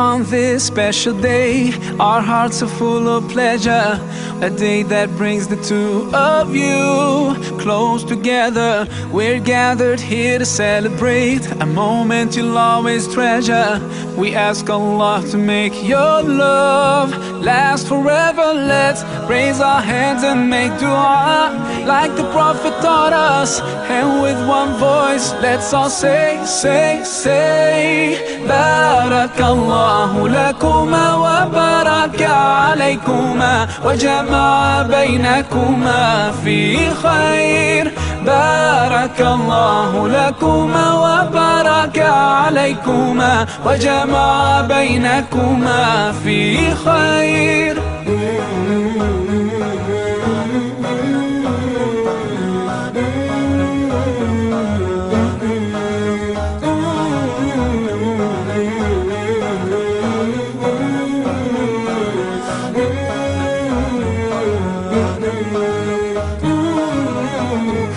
On this special day. Our hearts are full of pleasure. A day that brings the two of you close together. We're gathered here to celebrate a moment you'll always treasure. We ask Allah to make your love last forever. Let's raise our hands and make dua like the Prophet taught us. And with one voice, let's all say, say, say, بارك الله لكما وبارك عليكما وجمع بينكما في خير بارك الله لكما وبارك عليكما وجمع بينكما في خير Müzik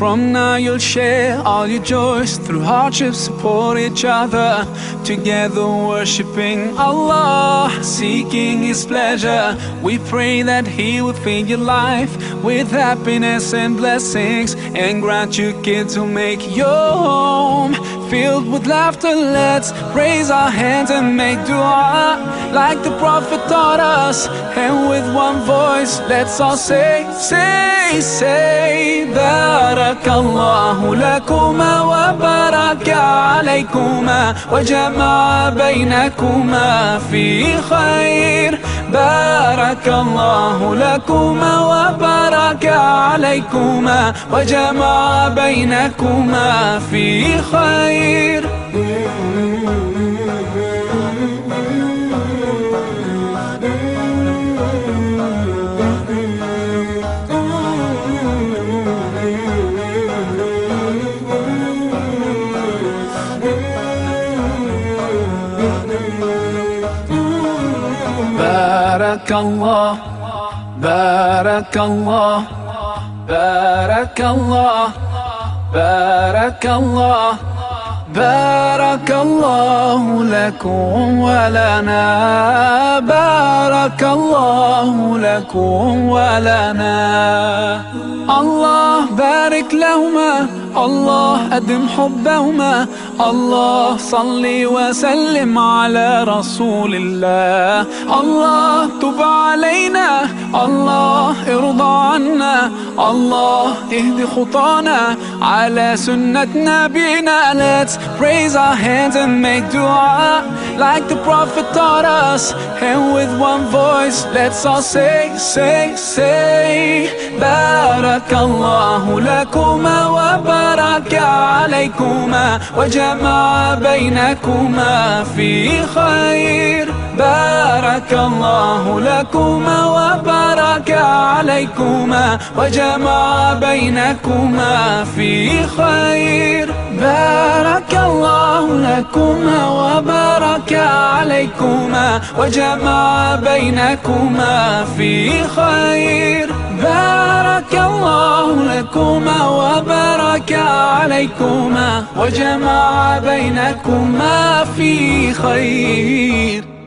From now you'll share all your joys Through hardships support each other. Together worshipping Allah Seeking His pleasure. We pray that He will fill your life With happiness and blessings And grant you kids who make your home filled with laughter. Let's raise our hands and make dua like the Prophet taught us. And with one voice, let's all say, say, say, Barakallahu lakuma wa baraka alaykuma wa jama'a bainakuma fi khair. بارك الله لكما وبارك عليكما وجمع بينكما في خير. بارك الله بارك الله بارك الله بارك الله بارك الله لكم ولنا بارك الله لكم ولنا. الله بارك لهما. الله أدم حبهما. الله صل وسلم على رسول الله. الله تب علينا. الله ارضى عنا الله اهد خطانا على سنة نبينا Let's raise our hands and make dua Like the Prophet taught us And with one voice let's all say, say, say بارك الله لكما وبارك عليكما وجمع بينكما في خير بارك الله لكما وبارك عليكما وجمع بينكما في خير. بارك الله لكما وبارك عليكما وجمع بينكما في خير. بارك الله لكما وبارك عليكما وجمع بينكما في خير.